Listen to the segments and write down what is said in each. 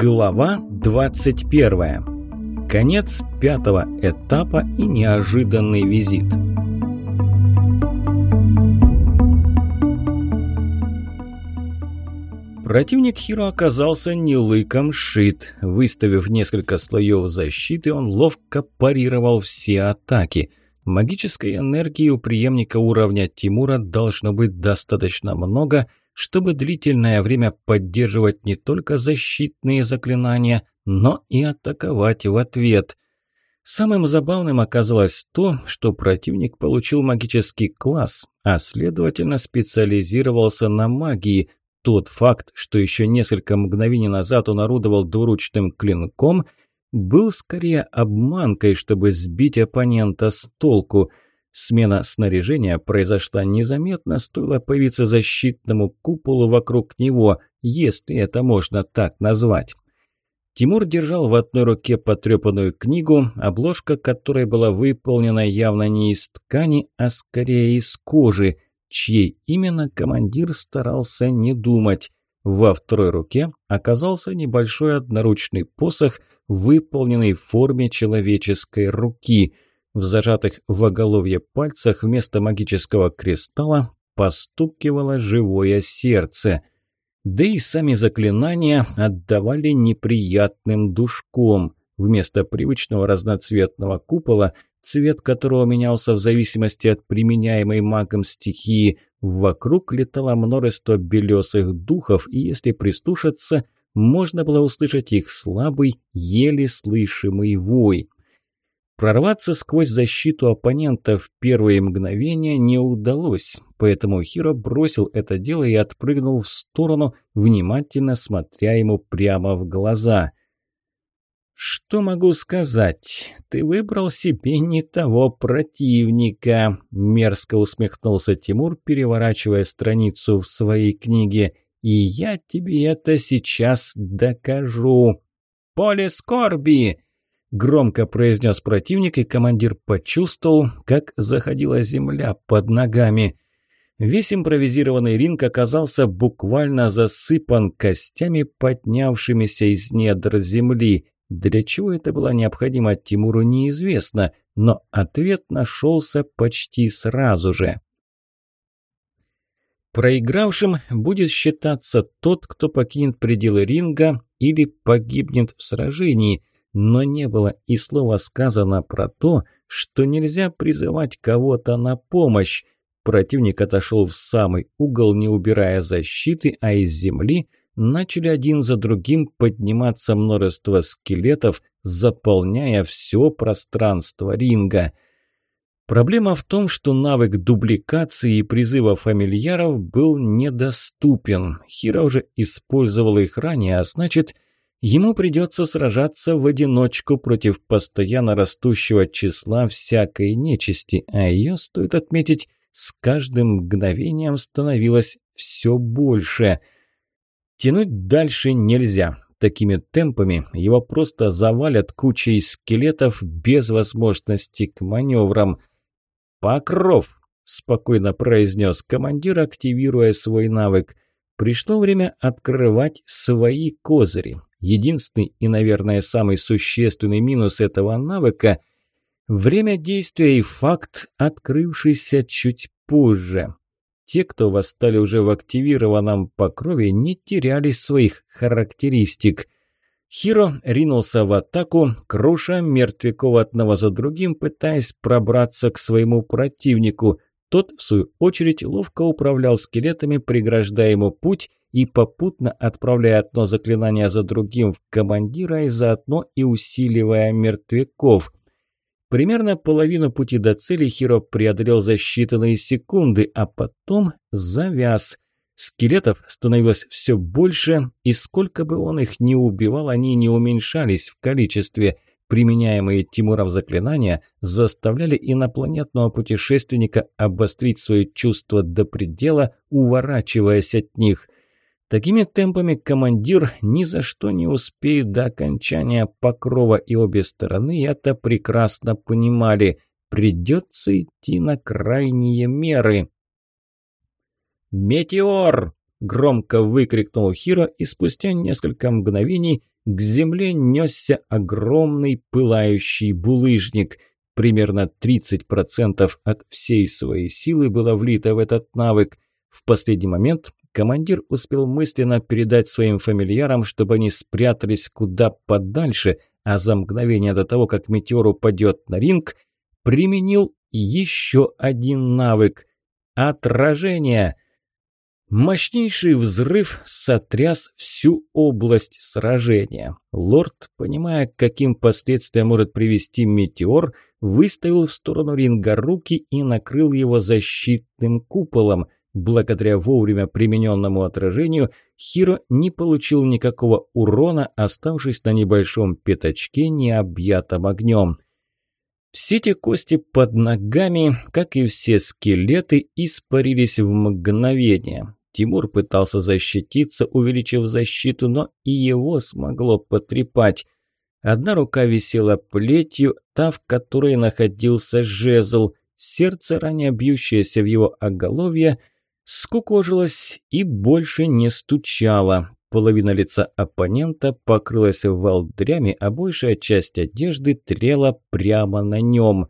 Глава 21. Конец пятого этапа и неожиданный визит. Противник Хиро оказался не лыком шит. Выставив несколько слоев защиты, он ловко парировал все атаки. Магической энергии у преемника уровня Тимура должно быть достаточно много – чтобы длительное время поддерживать не только защитные заклинания, но и атаковать в ответ. Самым забавным оказалось то, что противник получил магический класс, а следовательно специализировался на магии. Тот факт, что еще несколько мгновений назад он орудовал двуручным клинком, был скорее обманкой, чтобы сбить оппонента с толку – Смена снаряжения произошла незаметно, стоило появиться защитному куполу вокруг него, если это можно так назвать. Тимур держал в одной руке потрепанную книгу, обложка которой была выполнена явно не из ткани, а скорее из кожи, чьей именно командир старался не думать. Во второй руке оказался небольшой одноручный посох, выполненный в форме человеческой руки – в зажатых в оголовье пальцах вместо магического кристалла постукивало живое сердце. Да и сами заклинания отдавали неприятным душком. Вместо привычного разноцветного купола, цвет которого менялся в зависимости от применяемой магом стихии, вокруг летало множество белесых духов, и если прислушаться, можно было услышать их слабый, еле слышимый вой. Прорваться сквозь защиту оппонента в первые мгновения не удалось, поэтому Хиро бросил это дело и отпрыгнул в сторону, внимательно смотря ему прямо в глаза. «Что могу сказать? Ты выбрал себе не того противника», – мерзко усмехнулся Тимур, переворачивая страницу в своей книге. «И я тебе это сейчас докажу». «Поле скорби!» Громко произнес противник, и командир почувствовал, как заходила земля под ногами. Весь импровизированный ринг оказался буквально засыпан костями, поднявшимися из недр земли. Для чего это было необходимо Тимуру неизвестно, но ответ нашелся почти сразу же. Проигравшим будет считаться тот, кто покинет пределы ринга или погибнет в сражении – но не было и слова сказано про то, что нельзя призывать кого-то на помощь. Противник отошел в самый угол, не убирая защиты, а из земли начали один за другим подниматься множество скелетов, заполняя все пространство ринга. Проблема в том, что навык дубликации и призыва фамильяров был недоступен. Хиро уже использовал их ранее, а значит – Ему придется сражаться в одиночку против постоянно растущего числа всякой нечисти, а ее, стоит отметить, с каждым мгновением становилось все больше. Тянуть дальше нельзя. Такими темпами его просто завалят кучей скелетов без возможности к маневрам. «Покров!» – спокойно произнес командир, активируя свой навык. «Пришло время открывать свои козыри. Единственный и, наверное, самый существенный минус этого навыка – время действия и факт, открывшийся чуть позже. Те, кто восстали уже в активированном покрове, не теряли своих характеристик. Хиро ринулся в атаку, круша мертвяков одного за другим, пытаясь пробраться к своему противнику. Тот, в свою очередь, ловко управлял скелетами, преграждая ему путь и попутно отправляя одно заклинание за другим в командира и заодно и усиливая мертвяков. Примерно половину пути до цели Хиро преодолел за считанные секунды, а потом завяз. Скелетов становилось все больше, и сколько бы он их ни убивал, они не уменьшались в количестве. Применяемые Тимуром заклинания заставляли инопланетного путешественника обострить свои чувства до предела, уворачиваясь от них – Такими темпами командир ни за что не успеет до окончания покрова, и обе стороны это прекрасно понимали. Придется идти на крайние меры. «Метеор!» – громко выкрикнул Хиро, и спустя несколько мгновений к земле несся огромный пылающий булыжник. Примерно 30% от всей своей силы было влито в этот навык. В последний момент командир успел мысленно передать своим фамильярам, чтобы они спрятались куда подальше, а за мгновение до того, как метеор упадет на ринг, применил еще один навык – отражение – Мощнейший взрыв сотряс всю область сражения. Лорд, понимая, каким последствиям может привести метеор, выставил в сторону ринга руки и накрыл его защитным куполом. Благодаря вовремя примененному отражению Хиро не получил никакого урона, оставшись на небольшом пятачке, не объятом огнем. Все те кости под ногами, как и все скелеты, испарились в мгновение. Тимур пытался защититься, увеличив защиту, но и его смогло потрепать. Одна рука висела плетью, та, в которой находился жезл. Сердце, ранее бьющееся в его оголовье, скукожилось и больше не стучало. Половина лица оппонента покрылась волдырями, а большая часть одежды трела прямо на нем.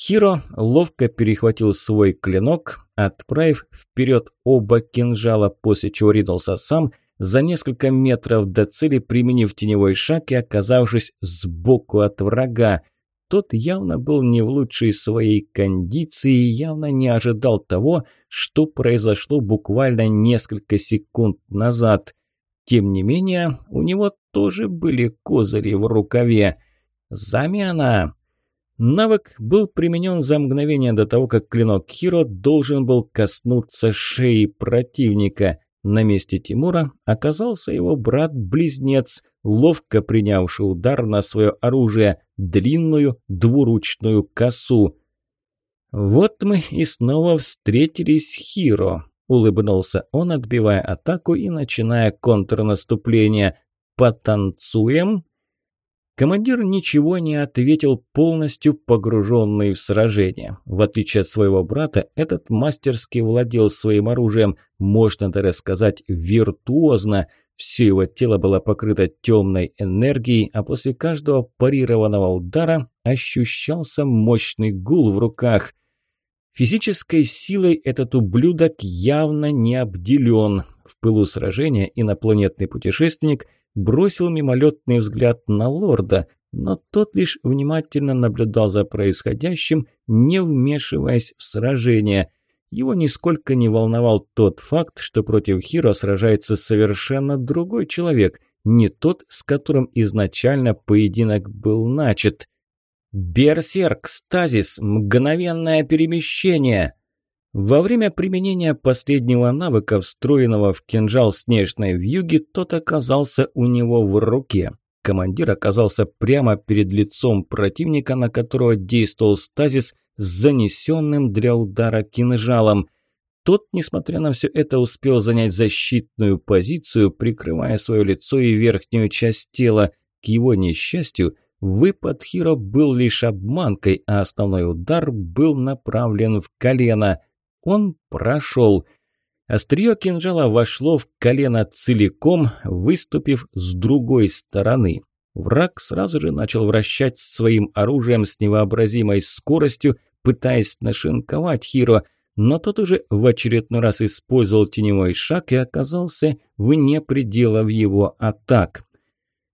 Хиро ловко перехватил свой клинок, отправив вперед оба кинжала, после чего ринулся сам за несколько метров до цели, применив теневой шаг и оказавшись сбоку от врага. Тот явно был не в лучшей своей кондиции и явно не ожидал того, что произошло буквально несколько секунд назад. Тем не менее, у него тоже были козыри в рукаве. «Замена!» Навык был применен за мгновение до того, как клинок Хиро должен был коснуться шеи противника. На месте Тимура оказался его брат-близнец, ловко принявший удар на свое оружие – длинную двуручную косу. «Вот мы и снова встретились, Хиро», – улыбнулся он, отбивая атаку и начиная контрнаступление. «Потанцуем?» Командир ничего не ответил, полностью погруженный в сражение. В отличие от своего брата, этот мастерски владел своим оружием, можно даже сказать, виртуозно. Все его тело было покрыто темной энергией, а после каждого парированного удара ощущался мощный гул в руках. Физической силой этот ублюдок явно не обделен. В пылу сражения инопланетный путешественник – бросил мимолетный взгляд на лорда, но тот лишь внимательно наблюдал за происходящим, не вмешиваясь в сражение. Его нисколько не волновал тот факт, что против Хиро сражается совершенно другой человек, не тот, с которым изначально поединок был начат. «Берсерк! Стазис! Мгновенное перемещение!» Во время применения последнего навыка, встроенного в кинжал снежной вьюги, тот оказался у него в руке. Командир оказался прямо перед лицом противника, на которого действовал стазис с занесенным для удара кинжалом. Тот, несмотря на все это, успел занять защитную позицию, прикрывая свое лицо и верхнюю часть тела. К его несчастью, выпад Хиро был лишь обманкой, а основной удар был направлен в колено – он прошел. Острие кинжала вошло в колено целиком, выступив с другой стороны. Враг сразу же начал вращать своим оружием с невообразимой скоростью, пытаясь нашинковать Хиро, но тот уже в очередной раз использовал теневой шаг и оказался вне пределов его атак.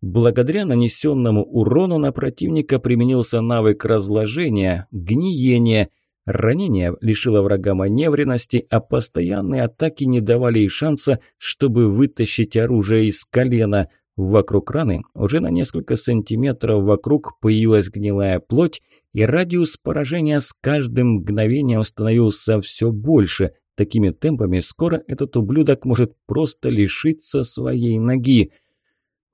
Благодаря нанесенному урону на противника применился навык разложения, гниения – Ранение лишило врага маневренности, а постоянные атаки не давали ей шанса, чтобы вытащить оружие из колена. Вокруг раны уже на несколько сантиметров вокруг появилась гнилая плоть, и радиус поражения с каждым мгновением становился все больше. Такими темпами скоро этот ублюдок может просто лишиться своей ноги.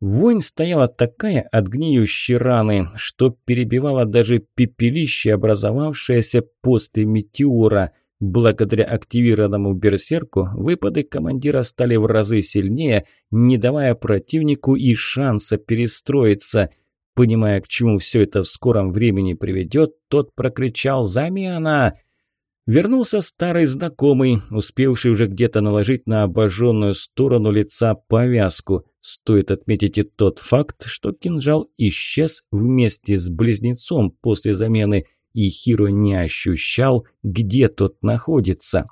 Вонь стояла такая от гниющей раны, что перебивала даже пепелище, образовавшееся после метеора. Благодаря активированному берсерку выпады командира стали в разы сильнее, не давая противнику и шанса перестроиться. Понимая, к чему все это в скором времени приведет, тот прокричал «Замена!». Вернулся старый знакомый, успевший уже где-то наложить на обожженную сторону лица повязку. Стоит отметить и тот факт, что кинжал исчез вместе с близнецом после замены, и Хиро не ощущал, где тот находится.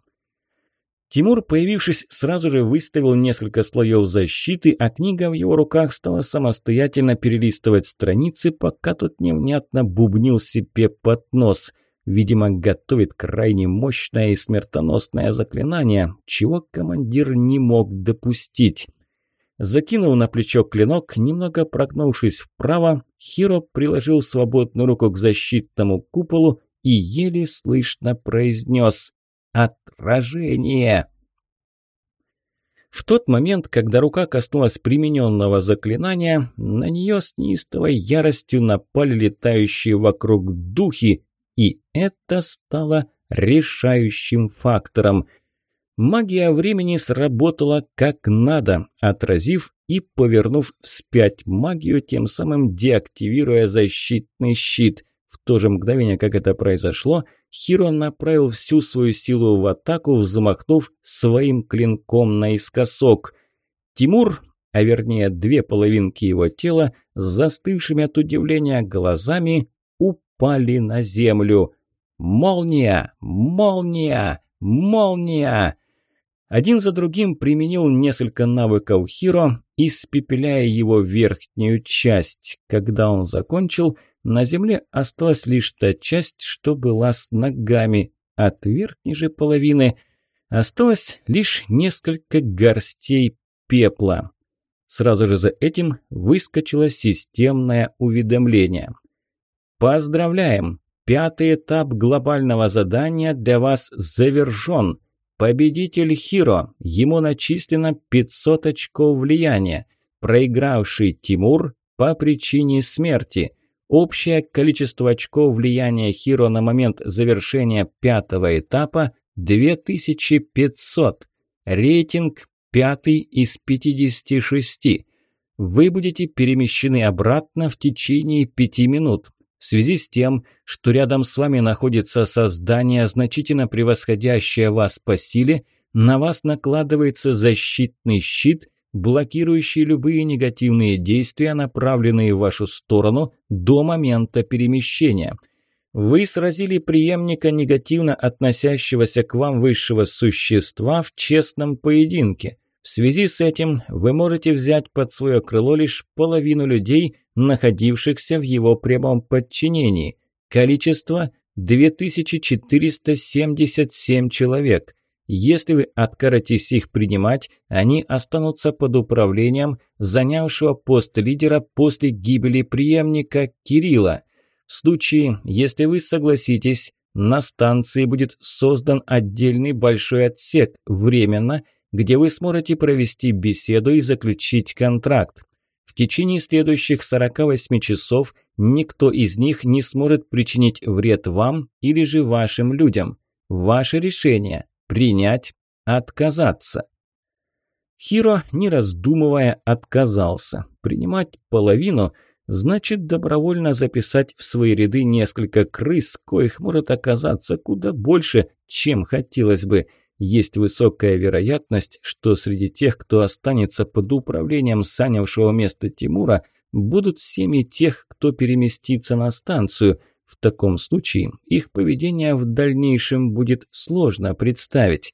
Тимур, появившись, сразу же выставил несколько слоев защиты, а книга в его руках стала самостоятельно перелистывать страницы, пока тот невнятно бубнил себе под нос – Видимо, готовит крайне мощное и смертоносное заклинание, чего командир не мог допустить. Закинув на плечо клинок, немного прогнувшись вправо, Хиро приложил свободную руку к защитному куполу и еле слышно произнес «Отражение!». В тот момент, когда рука коснулась примененного заклинания, на нее с неистовой яростью напали летающие вокруг духи, и это стало решающим фактором. Магия времени сработала как надо, отразив и повернув вспять магию, тем самым деактивируя защитный щит. В то же мгновение, как это произошло, Хиро направил всю свою силу в атаку, взмахнув своим клинком наискосок. Тимур, а вернее две половинки его тела, застывшими от удивления глазами, упали на землю. «Молния! Молния! Молния!» Один за другим применил несколько навыков Хиро, испепеляя его верхнюю часть. Когда он закончил, на земле осталась лишь та часть, что была с ногами. От верхней же половины осталось лишь несколько горстей пепла. Сразу же за этим выскочило системное уведомление – Поздравляем! Пятый этап глобального задания для вас завершен. Победитель Хиро. Ему начислено 500 очков влияния. Проигравший Тимур по причине смерти. Общее количество очков влияния Хиро на момент завершения пятого этапа 2500. Рейтинг пятый из 56. Вы будете перемещены обратно в течение пяти минут. В связи с тем, что рядом с вами находится создание, значительно превосходящее вас по силе, на вас накладывается защитный щит, блокирующий любые негативные действия, направленные в вашу сторону до момента перемещения. Вы сразили преемника негативно относящегося к вам высшего существа в честном поединке. В связи с этим вы можете взять под свое крыло лишь половину людей, находившихся в его прямом подчинении. Количество – 2477 человек. Если вы откажетесь их принимать, они останутся под управлением занявшего пост лидера после гибели преемника Кирилла. В случае, если вы согласитесь, на станции будет создан отдельный большой отсек временно – где вы сможете провести беседу и заключить контракт. Течение следующих 48 часов никто из них не сможет причинить вред вам или же вашим людям. Ваше решение – принять, отказаться. Хиро, не раздумывая, отказался. Принимать половину – значит добровольно записать в свои ряды несколько крыс, коих может оказаться куда больше, чем хотелось бы – есть высокая вероятность, что среди тех, кто останется под управлением занявшего место Тимура, будут семьи тех, кто переместится на станцию. В таком случае их поведение в дальнейшем будет сложно представить.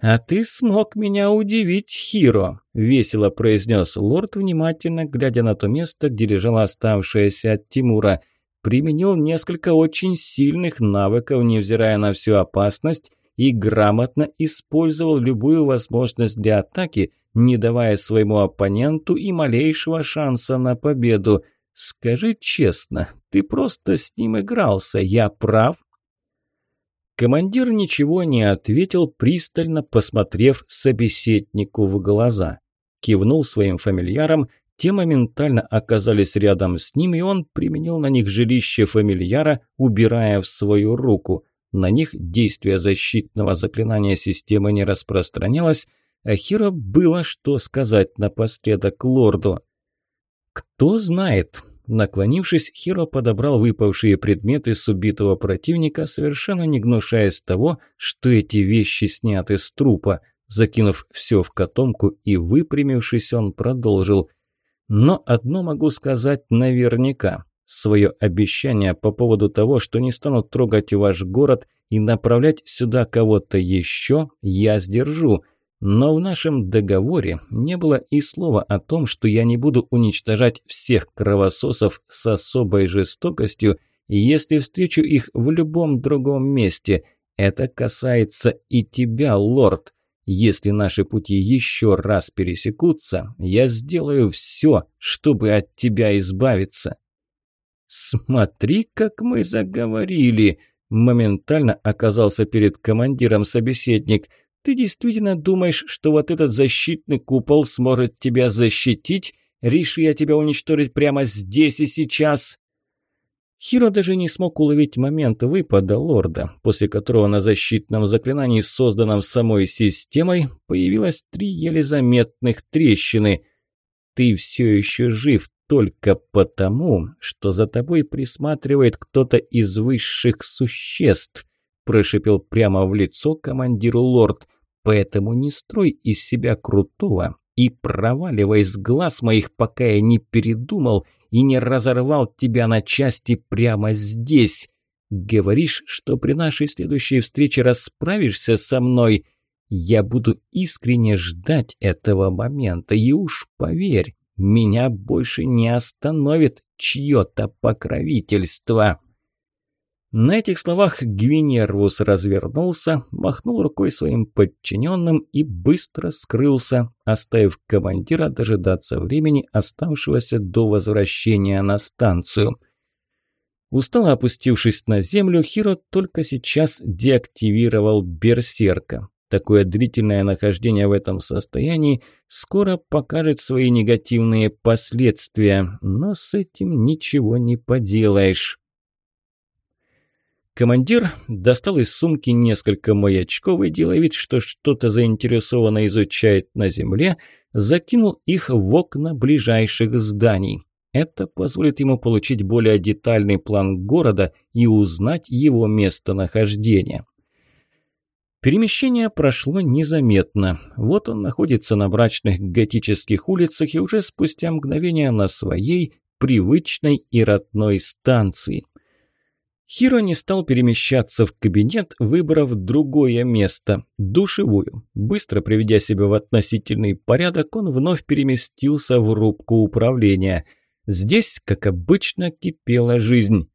«А ты смог меня удивить, Хиро», – весело произнес лорд, внимательно глядя на то место, где лежала оставшаяся от Тимура. Применил несколько очень сильных навыков, невзирая на всю опасность, и грамотно использовал любую возможность для атаки, не давая своему оппоненту и малейшего шанса на победу. Скажи честно, ты просто с ним игрался, я прав? Командир ничего не ответил, пристально посмотрев собеседнику в глаза. Кивнул своим фамильярам, те моментально оказались рядом с ним, и он применил на них жилище фамильяра, убирая в свою руку. На них действие защитного заклинания системы не распространялось, а Хиро было что сказать напоследок лорду. «Кто знает, Наклонившись, Хиро подобрал выпавшие предметы с убитого противника, совершенно не гнушаясь того, что эти вещи сняты с трупа. Закинув все в котомку и выпрямившись, он продолжил. «Но одно могу сказать наверняка. Свое обещание по поводу того, что не стану трогать ваш город и направлять сюда кого-то еще, я сдержу». Но в нашем договоре не было и слова о том, что я не буду уничтожать всех кровососов с особой жестокостью, если встречу их в любом другом месте. Это касается и тебя, лорд. Если наши пути еще раз пересекутся, я сделаю все, чтобы от тебя избавиться. Смотри, как мы заговорили. Моментально оказался перед командиром собеседник – ты действительно думаешь, что вот этот защитный купол сможет тебя защитить? Реши я тебя уничтожить прямо здесь и сейчас!» Хиро даже не смог уловить момент выпада лорда, после которого на защитном заклинании, созданном самой системой, появилось три еле заметных трещины. «Ты все еще жив только потому, что за тобой присматривает кто-то из высших существ», прошипел прямо в лицо командиру лорд. Поэтому не строй из себя крутого и проваливай с глаз моих, пока я не передумал и не разорвал тебя на части прямо здесь. Говоришь, что при нашей следующей встрече расправишься со мной. Я буду искренне ждать этого момента, и уж поверь, меня больше не остановит чье-то покровительство». На этих словах Гвинервус развернулся, махнул рукой своим подчиненным и быстро скрылся, оставив командира дожидаться времени, оставшегося до возвращения на станцию. Устало опустившись на землю, Хиро только сейчас деактивировал берсерка. Такое длительное нахождение в этом состоянии скоро покажет свои негативные последствия, но с этим ничего не поделаешь. Командир достал из сумки несколько маячков и, делая вид, что что-то заинтересованно изучает на земле, закинул их в окна ближайших зданий. Это позволит ему получить более детальный план города и узнать его местонахождение. Перемещение прошло незаметно. Вот он находится на брачных готических улицах и уже спустя мгновение на своей привычной и родной станции. Хиро не стал перемещаться в кабинет, выбрав другое место – душевую. Быстро приведя себя в относительный порядок, он вновь переместился в рубку управления. Здесь, как обычно, кипела жизнь.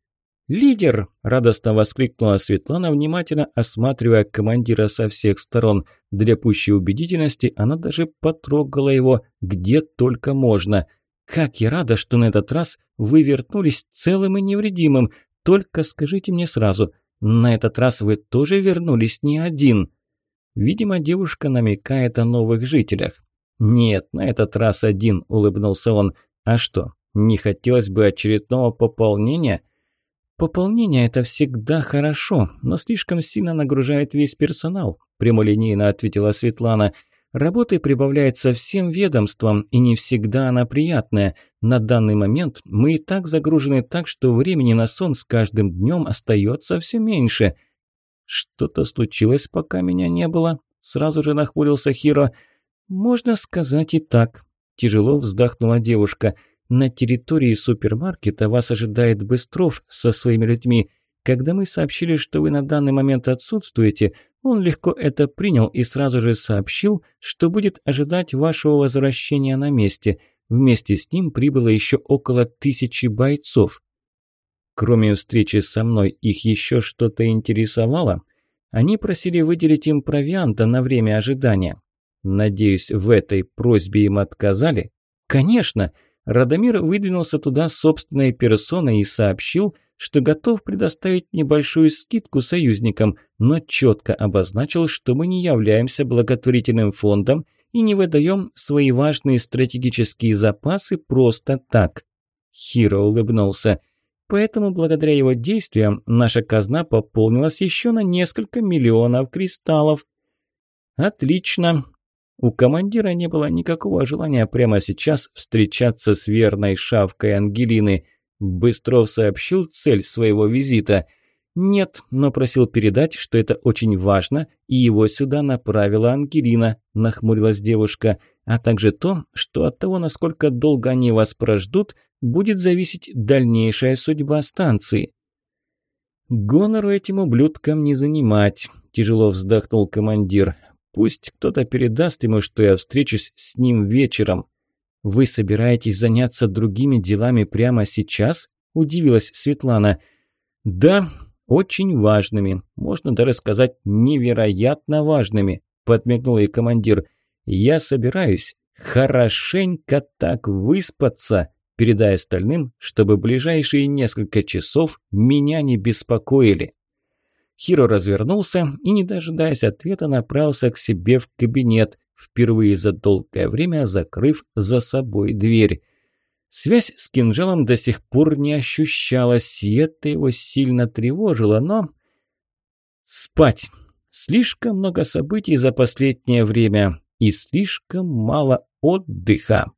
«Лидер!» – радостно воскликнула Светлана, внимательно осматривая командира со всех сторон. Для пущей убедительности она даже потрогала его где только можно. «Как я рада, что на этот раз вы вернулись целым и невредимым! Только скажите мне сразу, на этот раз вы тоже вернулись не один?» Видимо, девушка намекает о новых жителях. «Нет, на этот раз один», – улыбнулся он. «А что, не хотелось бы очередного пополнения?» «Пополнение – это всегда хорошо, но слишком сильно нагружает весь персонал», – прямолинейно ответила Светлана. Работы прибавляется всем ведомствам, и не всегда она приятная. На данный момент мы и так загружены так, что времени на сон с каждым днем остается все меньше. Что-то случилось, пока меня не было? Сразу же нахмурился Хиро. Можно сказать и так. Тяжело вздохнула девушка. На территории супермаркета вас ожидает Быстров со своими людьми. Когда мы сообщили, что вы на данный момент отсутствуете, он легко это принял и сразу же сообщил, что будет ожидать вашего возвращения на месте. Вместе с ним прибыло еще около тысячи бойцов. Кроме встречи со мной, их еще что-то интересовало? Они просили выделить им провианта на время ожидания. Надеюсь, в этой просьбе им отказали? Конечно! Радомир выдвинулся туда собственной персоной и сообщил, что готов предоставить небольшую скидку союзникам, но четко обозначил, что мы не являемся благотворительным фондом и не выдаем свои важные стратегические запасы просто так. Хиро улыбнулся. Поэтому благодаря его действиям наша казна пополнилась еще на несколько миллионов кристаллов. Отлично. У командира не было никакого желания прямо сейчас встречаться с верной шавкой Ангелины – Быстров сообщил цель своего визита. «Нет, но просил передать, что это очень важно, и его сюда направила Ангелина», – нахмурилась девушка, «а также то, что от того, насколько долго они вас прождут, будет зависеть дальнейшая судьба станции». «Гонору этим ублюдкам не занимать», – тяжело вздохнул командир. «Пусть кто-то передаст ему, что я встречусь с ним вечером». «Вы собираетесь заняться другими делами прямо сейчас?» – удивилась Светлана. «Да, очень важными, можно даже сказать невероятно важными», – подмигнул ей командир. «Я собираюсь хорошенько так выспаться, передая остальным, чтобы ближайшие несколько часов меня не беспокоили». Хиро развернулся и, не дожидаясь ответа, направился к себе в кабинет, впервые за долгое время закрыв за собой дверь. Связь с кинжалом до сих пор не ощущалась, и это его сильно тревожило, но... Спать. Слишком много событий за последнее время и слишком мало отдыха.